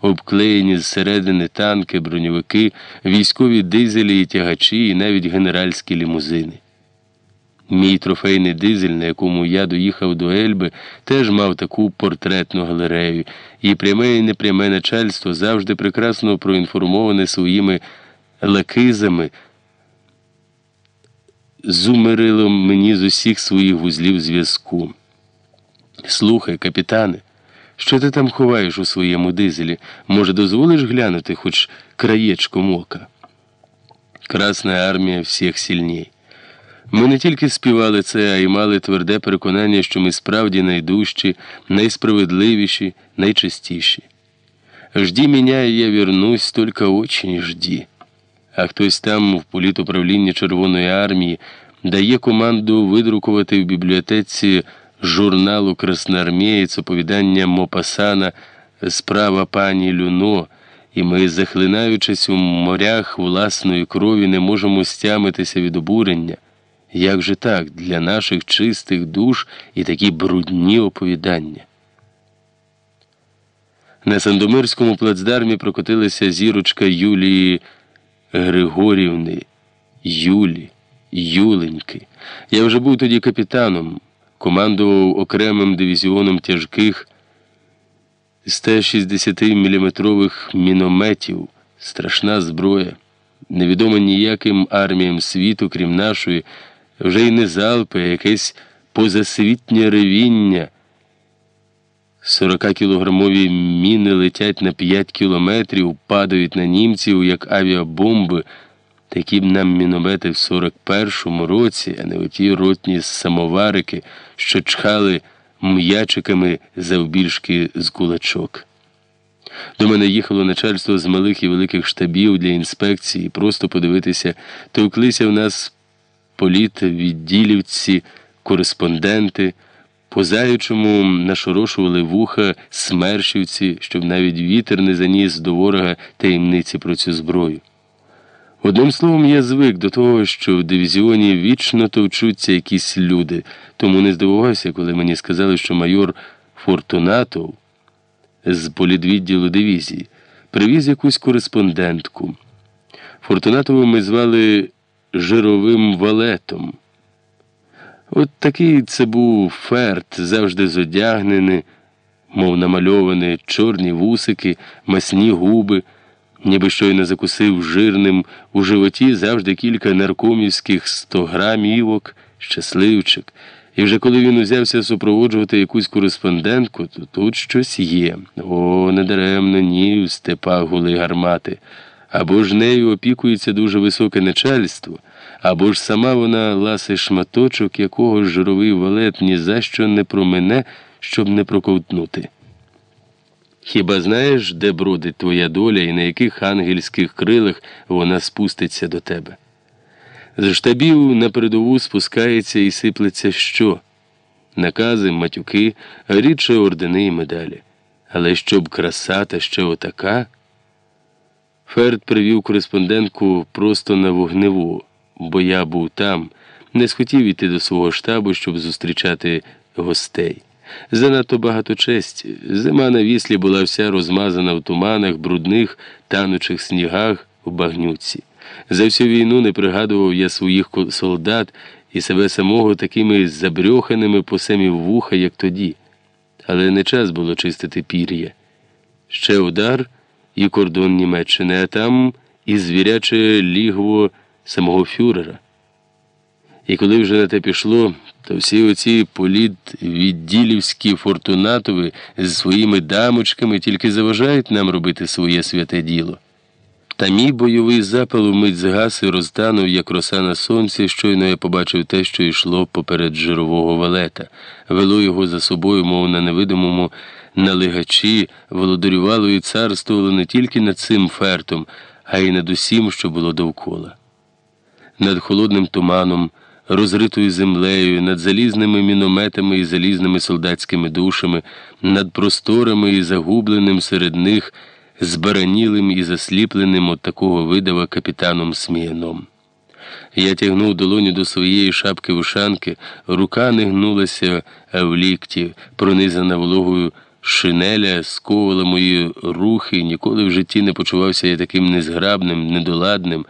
обклеєні зсередини танки, броньовики, військові дизелі і тягачі, і навіть генеральські лімузини. Мій трофейний дизель, на якому я доїхав до Ельби, теж мав таку портретну галерею, і пряме і непряме начальство завжди прекрасно проінформоване своїми лакизами, зумирило мені з усіх своїх вузлів зв'язку. Слухай, капітане, що ти там ховаєш у своєму дизелі? Може, дозволиш глянути хоч краєчком ока? Красна армія всіх сильній. Ми не тільки співали це, а й мали тверде переконання, що ми справді найдужчі, найсправедливіші, найчистіші. Жді мене, я вернусь, тільки очень жді. А хтось там, в політуправлінні Червоної армії, дає команду видрукувати в бібліотеці журналу Красноармієць оповідання Мопасана Справа пані Люно, і ми, захлинаючись у морях власної крові, не можемо стямитися від обурення. Як же так для наших чистих душ і такі брудні оповідання? На Сандомирському плацдармі прокотилася зірочка Юлії Григорівни, Юлі, Юленьки. Я вже був тоді капітаном, командував окремим дивізіоном тяжких 160 мм мінометів, страшна зброя, невідома ніяким арміям світу, крім нашої вже й не залпи, а якесь позасвітнє ревіння. 40-кілограмові міни летять на 5 кілометрів, падають на німців, як авіабомби. Такі б нам міномети в 41-му році, а не оті ротні самоварики, що чхали м'ячиками завбільшки з кулачок. До мене їхало начальство з малих і великих штабів для інспекції, просто подивитися, товклися в нас політ, відділівці, кореспонденти, по заючому нашорошували вуха смершівці, щоб навіть вітер не заніс до ворога таємниці про цю зброю. Одним словом, я звик до того, що в дивізіоні вічно товчуться якісь люди, тому не здивувався, коли мені сказали, що майор Фортунатов з політвідділу дивізії привіз якусь кореспондентку. Фортунатову ми звали жировим валетом. От такий це був ферт, завжди зодягнений, мов намальований, чорні вусики, масні губи, ніби щойно закусив жирним у животі завжди кілька наркомівських сто грамівок, щасливчик. І вже коли він узявся супроводжувати якусь кореспондентку, то тут щось є. О, недаремно ні, в степах гули гармати або ж нею опікується дуже високе начальство, або ж сама вона ласий шматочок, якого жировий валет ні за що не промене, щоб не проковтнути. Хіба знаєш, де бродить твоя доля і на яких ангельських крилах вона спуститься до тебе? З штабів на передову спускається і сиплеться що? Накази, матюки, рідше ордени і медалі. Але щоб краса та ще отака. Ферд привів кореспондентку просто на вогневу, бо я був там, не схотів іти до свого штабу, щоб зустрічати гостей. Занадто багато честі. Зима на віслі була вся розмазана в туманах, брудних, танучих снігах в багнюці. За всю війну не пригадував я своїх солдат і себе самого такими забрьоханими по самі вуха, як тоді. Але не час було чистити пір'я. Ще удар і кордон Німеччини, а там і звіряче лігво самого фюрера. І коли вже на те пішло, то всі оці політвідділівські фортунатови з своїми дамочками тільки заважають нам робити своє святе діло. Та мій бойовий запал вмить згас і розтанув, як роса на сонці, щойно я побачив те, що йшло поперед жирового валета, вело його за собою, мов на невидимому налегачі, володарювало і царствувало не тільки над цим фертом, а й над усім, що було довкола. Над холодним туманом, розритою землею, над залізними мінометами і залізними солдатськими душами, над просторами і загубленим серед них збаранілим і засліпленим от такого видава капітаном Сміяном. Я тягнув долоню до своєї шапки ушанки, рука не гнулася в лікті, пронизана вологою шинеля сковувала мої рухи, ніколи в житті не почувався я таким незграбним, недоладним.